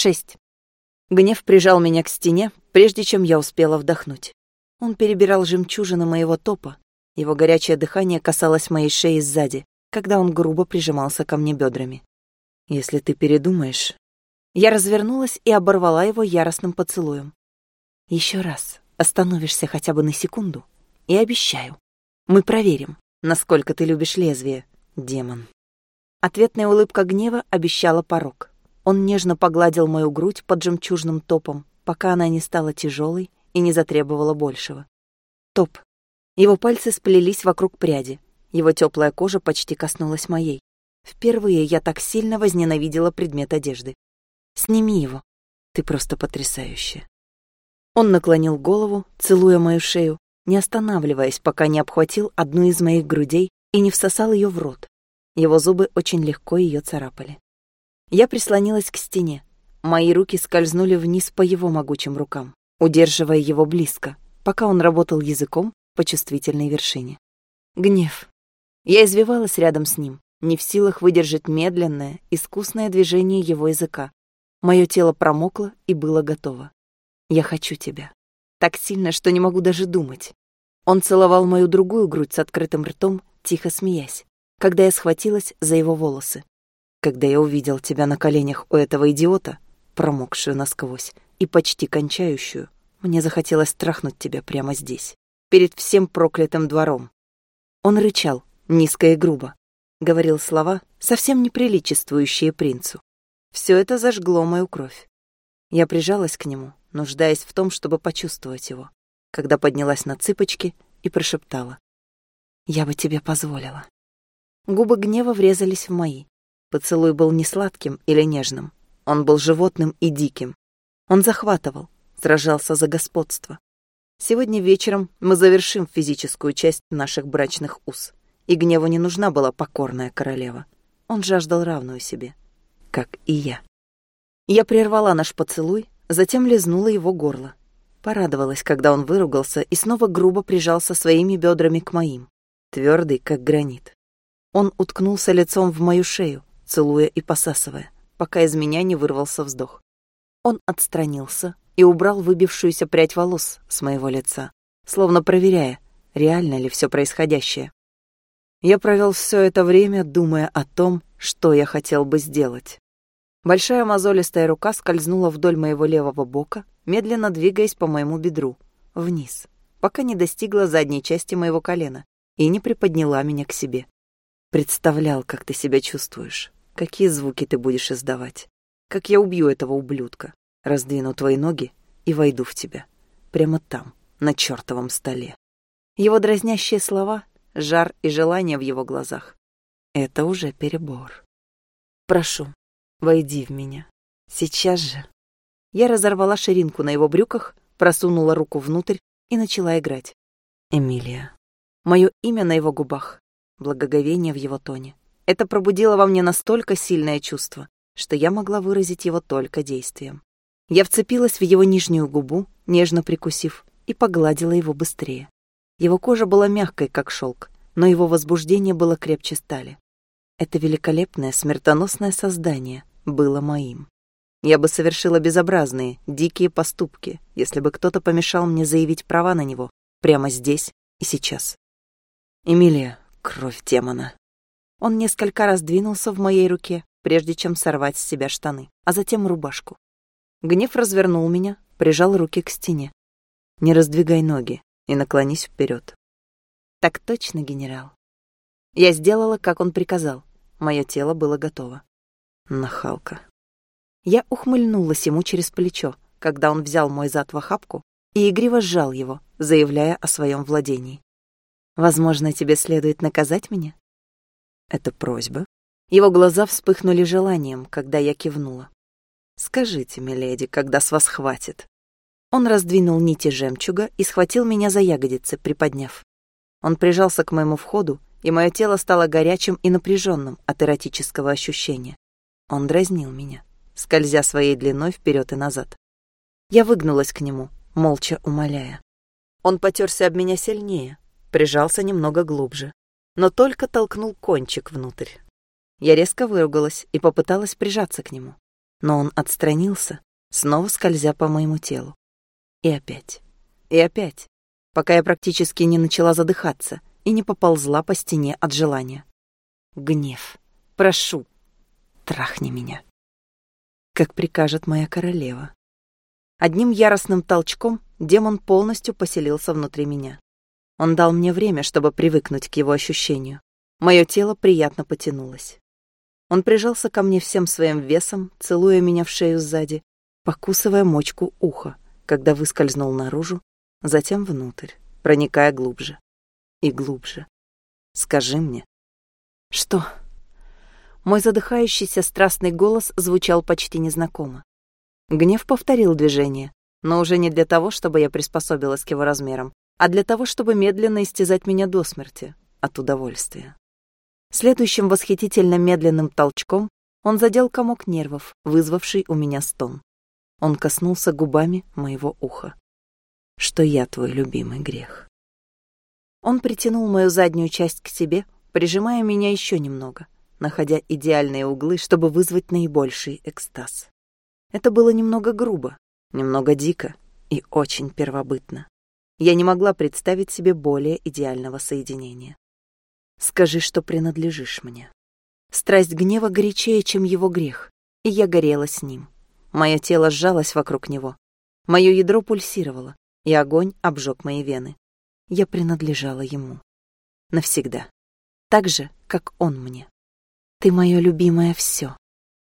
Шесть. Гнев прижал меня к стене, прежде чем я успела вдохнуть. Он перебирал жемчужины моего топа. Его горячее дыхание касалось моей шеи сзади, когда он грубо прижимался ко мне бедрами. «Если ты передумаешь...» Я развернулась и оборвала его яростным поцелуем. Еще раз остановишься хотя бы на секунду, и обещаю, мы проверим, насколько ты любишь лезвие, демон». Ответная улыбка гнева обещала порог. Он нежно погладил мою грудь под жемчужным топом, пока она не стала тяжелой и не затребовала большего. Топ. Его пальцы сплелись вокруг пряди. Его теплая кожа почти коснулась моей. Впервые я так сильно возненавидела предмет одежды. «Сними его. Ты просто потрясающая». Он наклонил голову, целуя мою шею, не останавливаясь, пока не обхватил одну из моих грудей и не всосал ее в рот. Его зубы очень легко ее царапали. Я прислонилась к стене. Мои руки скользнули вниз по его могучим рукам, удерживая его близко, пока он работал языком по чувствительной вершине. Гнев. Я извивалась рядом с ним, не в силах выдержать медленное, искусное движение его языка. Мое тело промокло и было готово. «Я хочу тебя. Так сильно, что не могу даже думать». Он целовал мою другую грудь с открытым ртом, тихо смеясь когда я схватилась за его волосы. Когда я увидел тебя на коленях у этого идиота, промокшую насквозь и почти кончающую, мне захотелось трахнуть тебя прямо здесь, перед всем проклятым двором. Он рычал, низко и грубо, говорил слова, совсем неприличествующие принцу. Все это зажгло мою кровь. Я прижалась к нему, нуждаясь в том, чтобы почувствовать его, когда поднялась на цыпочки и прошептала. «Я бы тебе позволила». Губы гнева врезались в мои. Поцелуй был не сладким или нежным. Он был животным и диким. Он захватывал, сражался за господство. Сегодня вечером мы завершим физическую часть наших брачных уз. И гневу не нужна была покорная королева. Он жаждал равную себе, как и я. Я прервала наш поцелуй, затем лизнула его горло. Порадовалась, когда он выругался и снова грубо прижался своими бедрами к моим, твердый, как гранит. Он уткнулся лицом в мою шею, целуя и посасывая, пока из меня не вырвался вздох. Он отстранился и убрал выбившуюся прядь волос с моего лица, словно проверяя, реально ли все происходящее. Я провел все это время, думая о том, что я хотел бы сделать. Большая мозолистая рука скользнула вдоль моего левого бока, медленно двигаясь по моему бедру, вниз, пока не достигла задней части моего колена и не приподняла меня к себе. Представлял, как ты себя чувствуешь, какие звуки ты будешь издавать, как я убью этого ублюдка, раздвину твои ноги и войду в тебя. Прямо там, на чертовом столе. Его дразнящие слова, жар и желание в его глазах. Это уже перебор. Прошу, войди в меня. Сейчас же. Я разорвала ширинку на его брюках, просунула руку внутрь и начала играть. Эмилия. Мое имя на его губах, благоговение в его тоне. Это пробудило во мне настолько сильное чувство, что я могла выразить его только действием. Я вцепилась в его нижнюю губу, нежно прикусив, и погладила его быстрее. Его кожа была мягкой, как шелк, но его возбуждение было крепче стали. Это великолепное, смертоносное создание было моим. Я бы совершила безобразные, дикие поступки, если бы кто-то помешал мне заявить права на него прямо здесь и сейчас. «Эмилия, Кровь демона. Он несколько раз двинулся в моей руке, прежде чем сорвать с себя штаны, а затем рубашку. Гнев развернул меня, прижал руки к стене. «Не раздвигай ноги и наклонись вперед. «Так точно, генерал». Я сделала, как он приказал. Мое тело было готово. Нахалка. Я ухмыльнулась ему через плечо, когда он взял мой зад в охапку и игриво сжал его, заявляя о своем владении. Возможно, тебе следует наказать меня? Это просьба. Его глаза вспыхнули желанием, когда я кивнула. Скажите, миледи, когда с вас хватит. Он раздвинул нити жемчуга и схватил меня за ягодицы, приподняв. Он прижался к моему входу, и мое тело стало горячим и напряженным от эротического ощущения. Он дразнил меня, скользя своей длиной вперед и назад. Я выгнулась к нему, молча умоляя. Он потерся об меня сильнее, прижался немного глубже, но только толкнул кончик внутрь. Я резко выругалась и попыталась прижаться к нему. Но он отстранился, снова скользя по моему телу. И опять. И опять. Пока я практически не начала задыхаться и не поползла по стене от желания. Гнев. Прошу. Трахни меня. Как прикажет моя королева. Одним яростным толчком демон полностью поселился внутри меня. Он дал мне время, чтобы привыкнуть к его ощущению. Мое тело приятно потянулось. Он прижался ко мне всем своим весом, целуя меня в шею сзади, покусывая мочку уха, когда выскользнул наружу, затем внутрь, проникая глубже и глубже. Скажи мне. Что? Мой задыхающийся страстный голос звучал почти незнакомо. Гнев повторил движение, но уже не для того, чтобы я приспособилась к его размерам, а для того, чтобы медленно истязать меня до смерти от удовольствия. Следующим восхитительно медленным толчком он задел комок нервов, вызвавший у меня стон. Он коснулся губами моего уха. Что я твой любимый грех. Он притянул мою заднюю часть к себе, прижимая меня еще немного, находя идеальные углы, чтобы вызвать наибольший экстаз. Это было немного грубо, немного дико и очень первобытно. Я не могла представить себе более идеального соединения. Скажи, что принадлежишь мне. Страсть гнева горячее, чем его грех, и я горела с ним. Мое тело сжалось вокруг него. Мое ядро пульсировало, и огонь обжег мои вены. Я принадлежала ему. Навсегда. Так же, как он мне. Ты мое любимое все.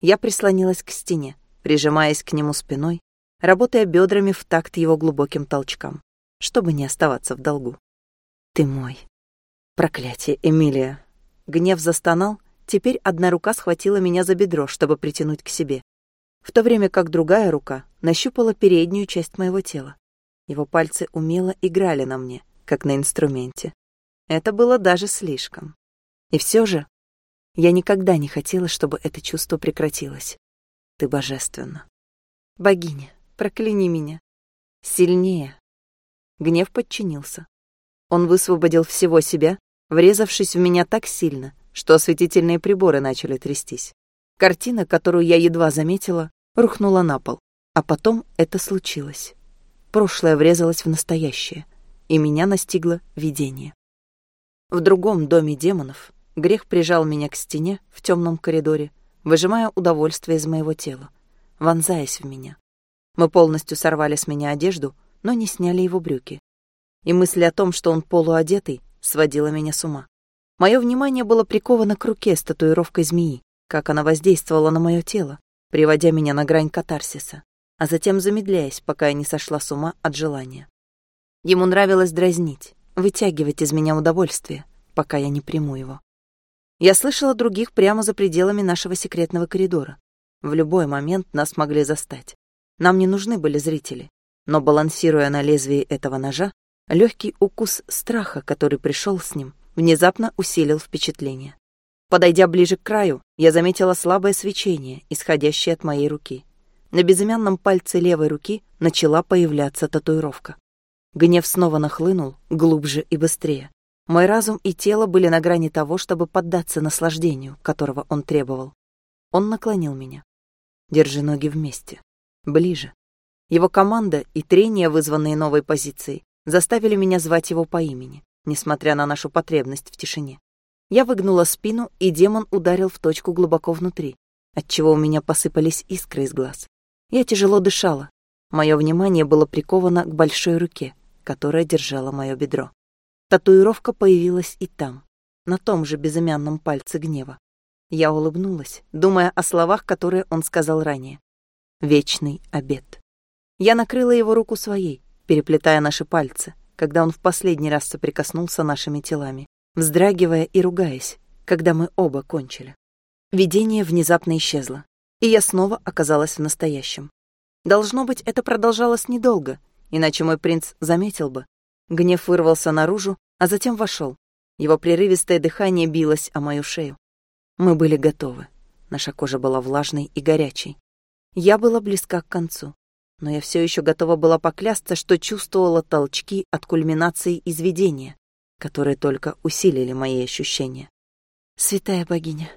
Я прислонилась к стене, прижимаясь к нему спиной, работая бедрами в такт его глубоким толчкам, чтобы не оставаться в долгу. Ты мой. Проклятие, Эмилия. Гнев застонал, теперь одна рука схватила меня за бедро, чтобы притянуть к себе, в то время как другая рука нащупала переднюю часть моего тела. Его пальцы умело играли на мне, как на инструменте. Это было даже слишком. И все же я никогда не хотела, чтобы это чувство прекратилось. Ты божественна. Богиня, прокляни меня. Сильнее. Гнев подчинился. Он высвободил всего себя, врезавшись в меня так сильно, что осветительные приборы начали трястись. Картина, которую я едва заметила, рухнула на пол. А потом это случилось. Прошлое врезалось в настоящее, и меня настигло видение. В другом доме демонов грех прижал меня к стене в темном коридоре, выжимая удовольствие из моего тела, вонзаясь в меня. Мы полностью сорвали с меня одежду, но не сняли его брюки, и мысль о том, что он полуодетый, сводила меня с ума. Мое внимание было приковано к руке с татуировкой змеи, как она воздействовала на мое тело, приводя меня на грань катарсиса, а затем замедляясь, пока я не сошла с ума от желания. Ему нравилось дразнить, вытягивать из меня удовольствие, пока я не приму его. Я слышала других прямо за пределами нашего секретного коридора. В любой момент нас могли застать. Нам не нужны были зрители, но балансируя на лезвии этого ножа, Легкий укус страха, который пришел с ним, внезапно усилил впечатление. Подойдя ближе к краю, я заметила слабое свечение, исходящее от моей руки. На безымянном пальце левой руки начала появляться татуировка. Гнев снова нахлынул, глубже и быстрее. Мой разум и тело были на грани того, чтобы поддаться наслаждению, которого он требовал. Он наклонил меня. Держи ноги вместе. Ближе. Его команда и трения, вызванные новой позицией, заставили меня звать его по имени, несмотря на нашу потребность в тишине. Я выгнула спину, и демон ударил в точку глубоко внутри, отчего у меня посыпались искры из глаз. Я тяжело дышала. Мое внимание было приковано к большой руке, которая держала мое бедро. Татуировка появилась и там, на том же безымянном пальце гнева. Я улыбнулась, думая о словах, которые он сказал ранее. Вечный обет. Я накрыла его руку своей, переплетая наши пальцы, когда он в последний раз соприкоснулся нашими телами, вздрагивая и ругаясь, когда мы оба кончили. Видение внезапно исчезло, и я снова оказалась в настоящем. Должно быть, это продолжалось недолго, иначе мой принц заметил бы. Гнев вырвался наружу, а затем вошел. Его прерывистое дыхание билось о мою шею. Мы были готовы. Наша кожа была влажной и горячей. Я была близка к концу но я все еще готова была поклясться, что чувствовала толчки от кульминации изведения, которые только усилили мои ощущения. «Святая богиня,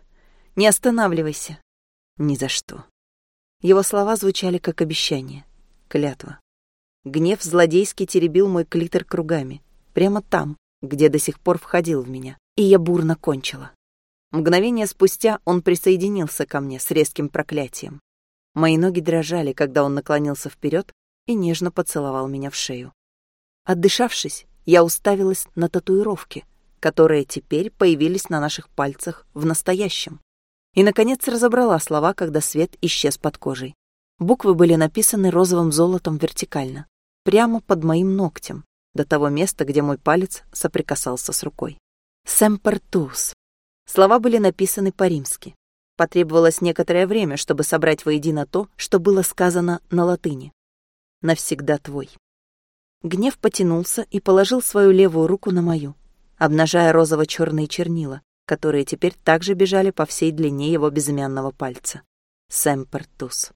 не останавливайся!» «Ни за что!» Его слова звучали как обещание, клятва. Гнев злодейски теребил мой клитор кругами, прямо там, где до сих пор входил в меня, и я бурно кончила. Мгновение спустя он присоединился ко мне с резким проклятием. Мои ноги дрожали, когда он наклонился вперед и нежно поцеловал меня в шею. Отдышавшись, я уставилась на татуировки, которые теперь появились на наших пальцах в настоящем. И, наконец, разобрала слова, когда свет исчез под кожей. Буквы были написаны розовым золотом вертикально, прямо под моим ногтем, до того места, где мой палец соприкасался с рукой. «Семпертус». Слова были написаны по-римски. Потребовалось некоторое время, чтобы собрать воедино то, что было сказано на латыни. «Навсегда твой». Гнев потянулся и положил свою левую руку на мою, обнажая розово-черные чернила, которые теперь также бежали по всей длине его безымянного пальца. Сэмпертус.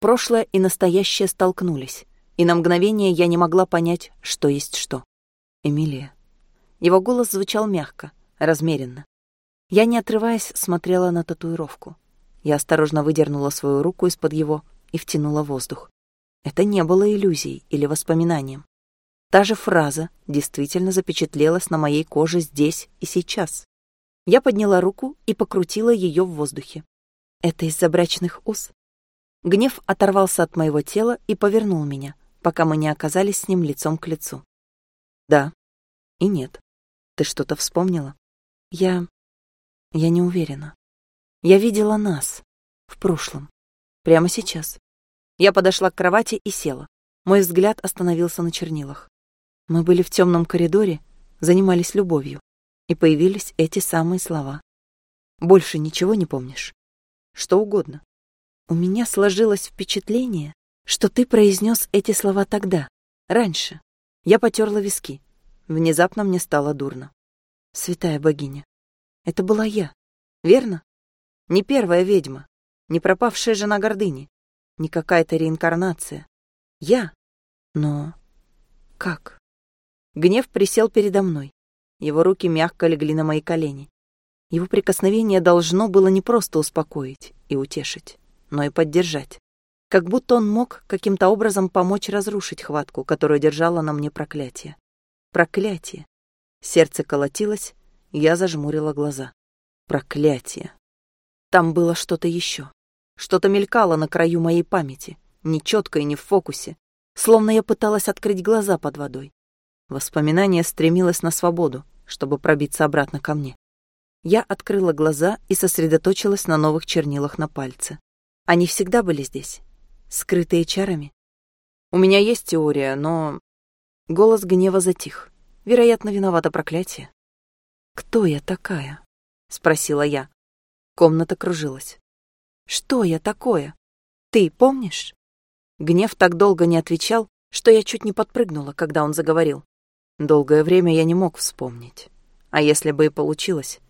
Прошлое и настоящее столкнулись, и на мгновение я не могла понять, что есть что. Эмилия. Его голос звучал мягко, размеренно. Я, не отрываясь, смотрела на татуировку. Я осторожно выдернула свою руку из-под его и втянула воздух. Это не было иллюзией или воспоминанием. Та же фраза действительно запечатлелась на моей коже здесь и сейчас. Я подняла руку и покрутила ее в воздухе. Это из-за брачных уз. Гнев оторвался от моего тела и повернул меня, пока мы не оказались с ним лицом к лицу. Да и нет. Ты что-то вспомнила? Я... Я не уверена. Я видела нас в прошлом, прямо сейчас. Я подошла к кровати и села. Мой взгляд остановился на чернилах. Мы были в темном коридоре, занимались любовью, и появились эти самые слова. Больше ничего не помнишь? Что угодно. У меня сложилось впечатление, что ты произнес эти слова тогда, раньше. Я потерла виски. Внезапно мне стало дурно. Святая богиня. Это была я, верно? Не первая ведьма, не пропавшая жена гордыни, не какая-то реинкарнация. Я. Но как? Гнев присел передо мной. Его руки мягко легли на мои колени. Его прикосновение должно было не просто успокоить и утешить, но и поддержать. Как будто он мог каким-то образом помочь разрушить хватку, которую держало на мне проклятие. Проклятие. Сердце колотилось, я зажмурила глаза. Проклятие. Там было что-то еще. Что-то мелькало на краю моей памяти, нечетко и не в фокусе, словно я пыталась открыть глаза под водой. Воспоминание стремилось на свободу, чтобы пробиться обратно ко мне. Я открыла глаза и сосредоточилась на новых чернилах на пальце. Они всегда были здесь, скрытые чарами. У меня есть теория, но... Голос гнева затих. Вероятно, виновато проклятие. «Кто я такая?» — спросила я. Комната кружилась. Что я такое? Ты помнишь? Гнев так долго не отвечал, что я чуть не подпрыгнула, когда он заговорил. Долгое время я не мог вспомнить. А если бы и получилось,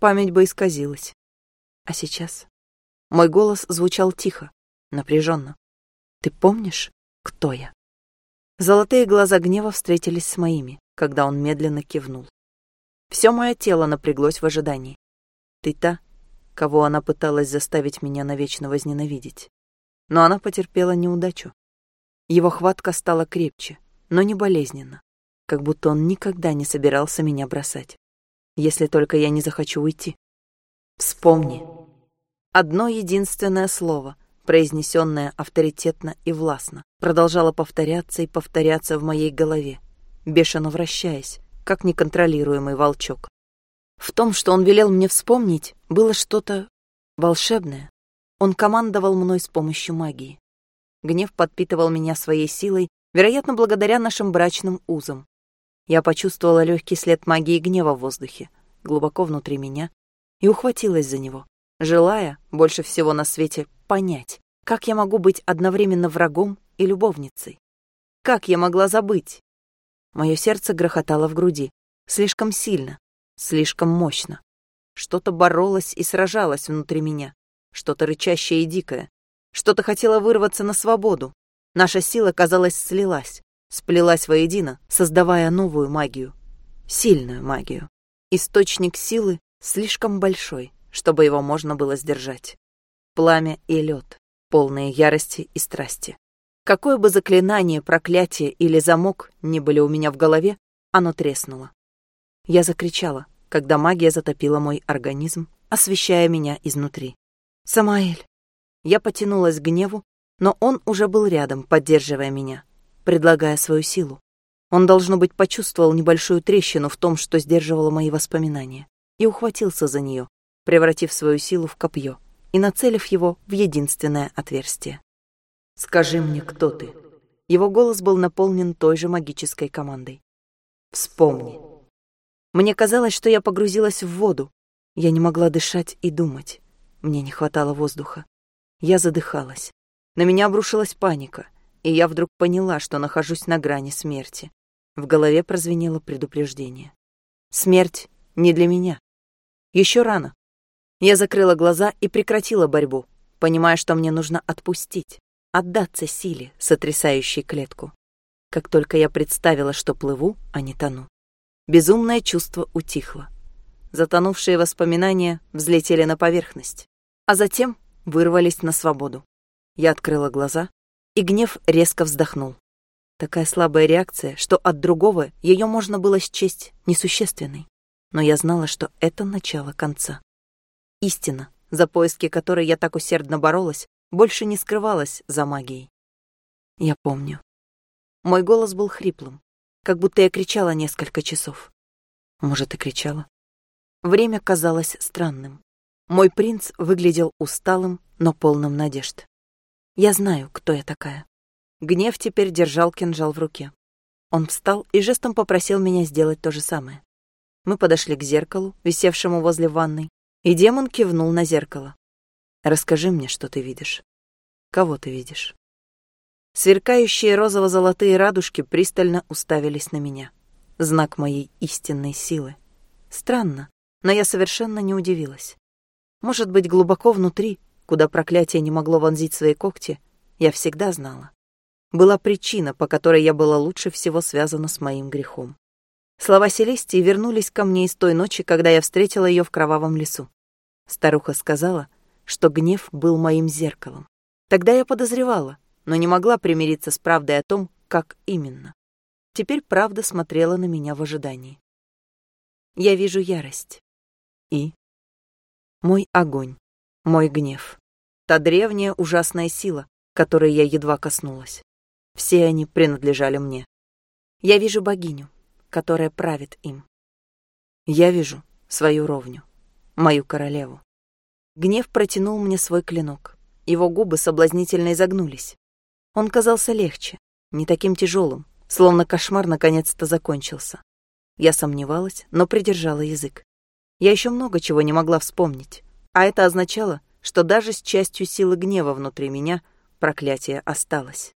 память бы исказилась. А сейчас? Мой голос звучал тихо, напряженно. Ты помнишь, кто я? Золотые глаза гнева встретились с моими, когда он медленно кивнул. Все мое тело напряглось в ожидании. Ты та, кого она пыталась заставить меня навечно возненавидеть. Но она потерпела неудачу. Его хватка стала крепче, но не болезненно, как будто он никогда не собирался меня бросать. Если только я не захочу уйти. Вспомни. Одно единственное слово, произнесенное авторитетно и властно, продолжало повторяться и повторяться в моей голове, бешено вращаясь, как неконтролируемый волчок. В том, что он велел мне вспомнить, было что-то волшебное. Он командовал мной с помощью магии. Гнев подпитывал меня своей силой, вероятно, благодаря нашим брачным узам. Я почувствовала легкий след магии гнева в воздухе, глубоко внутри меня, и ухватилась за него, желая, больше всего на свете, понять, как я могу быть одновременно врагом и любовницей. Как я могла забыть? Мое сердце грохотало в груди, слишком сильно, слишком мощно. Что-то боролось и сражалось внутри меня, что-то рычащее и дикое, что-то хотело вырваться на свободу. Наша сила, казалось, слилась, сплелась воедино, создавая новую магию, сильную магию. Источник силы слишком большой, чтобы его можно было сдержать. Пламя и лед, полные ярости и страсти. Какое бы заклинание, проклятие или замок ни были у меня в голове, оно треснуло. Я закричала, когда магия затопила мой организм, освещая меня изнутри. «Самаэль!» Я потянулась к гневу, но он уже был рядом, поддерживая меня, предлагая свою силу. Он, должно быть, почувствовал небольшую трещину в том, что сдерживало мои воспоминания, и ухватился за нее, превратив свою силу в копье и нацелив его в единственное отверстие. «Скажи мне, кто ты?» Его голос был наполнен той же магической командой. «Вспомни». Мне казалось, что я погрузилась в воду. Я не могла дышать и думать. Мне не хватало воздуха. Я задыхалась. На меня обрушилась паника, и я вдруг поняла, что нахожусь на грани смерти. В голове прозвенело предупреждение. Смерть не для меня. Еще рано. Я закрыла глаза и прекратила борьбу, понимая, что мне нужно отпустить, отдаться силе, сотрясающей клетку. Как только я представила, что плыву, а не тону. Безумное чувство утихло. Затонувшие воспоминания взлетели на поверхность, а затем вырвались на свободу. Я открыла глаза, и гнев резко вздохнул. Такая слабая реакция, что от другого ее можно было счесть несущественной. Но я знала, что это начало конца. Истина, за поиски которой я так усердно боролась, больше не скрывалась за магией. Я помню. Мой голос был хриплым, как будто я кричала несколько часов. Может, и кричала. Время казалось странным. Мой принц выглядел усталым, но полным надежд. Я знаю, кто я такая. Гнев теперь держал кинжал в руке. Он встал и жестом попросил меня сделать то же самое. Мы подошли к зеркалу, висевшему возле ванной, и демон кивнул на зеркало. «Расскажи мне, что ты видишь. Кого ты видишь?» Сверкающие розово-золотые радужки пристально уставились на меня. Знак моей истинной силы. Странно, но я совершенно не удивилась. Может быть, глубоко внутри, куда проклятие не могло вонзить свои когти, я всегда знала была причина, по которой я была лучше всего связана с моим грехом. Слова Селестии вернулись ко мне из той ночи, когда я встретила ее в кровавом лесу. Старуха сказала, что гнев был моим зеркалом. Тогда я подозревала, но не могла примириться с правдой о том, как именно. Теперь правда смотрела на меня в ожидании. Я вижу ярость. И? Мой огонь, мой гнев. Та древняя ужасная сила, которой я едва коснулась. Все они принадлежали мне. Я вижу богиню, которая правит им. Я вижу свою ровню, мою королеву. Гнев протянул мне свой клинок. Его губы соблазнительно изогнулись. Он казался легче, не таким тяжелым, словно кошмар наконец-то закончился. Я сомневалась, но придержала язык. Я еще много чего не могла вспомнить, а это означало, что даже с частью силы гнева внутри меня проклятие осталось.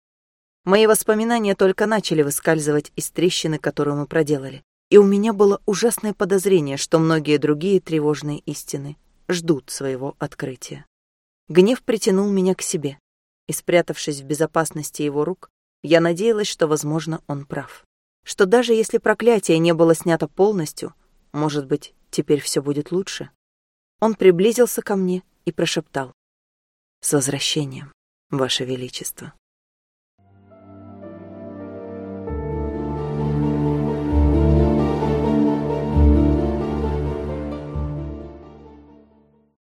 Мои воспоминания только начали выскальзывать из трещины, которую мы проделали. И у меня было ужасное подозрение, что многие другие тревожные истины ждут своего открытия. Гнев притянул меня к себе, и, спрятавшись в безопасности его рук, я надеялась, что, возможно, он прав. Что даже если проклятие не было снято полностью, может быть, теперь все будет лучше. Он приблизился ко мне и прошептал. «С возвращением, Ваше Величество».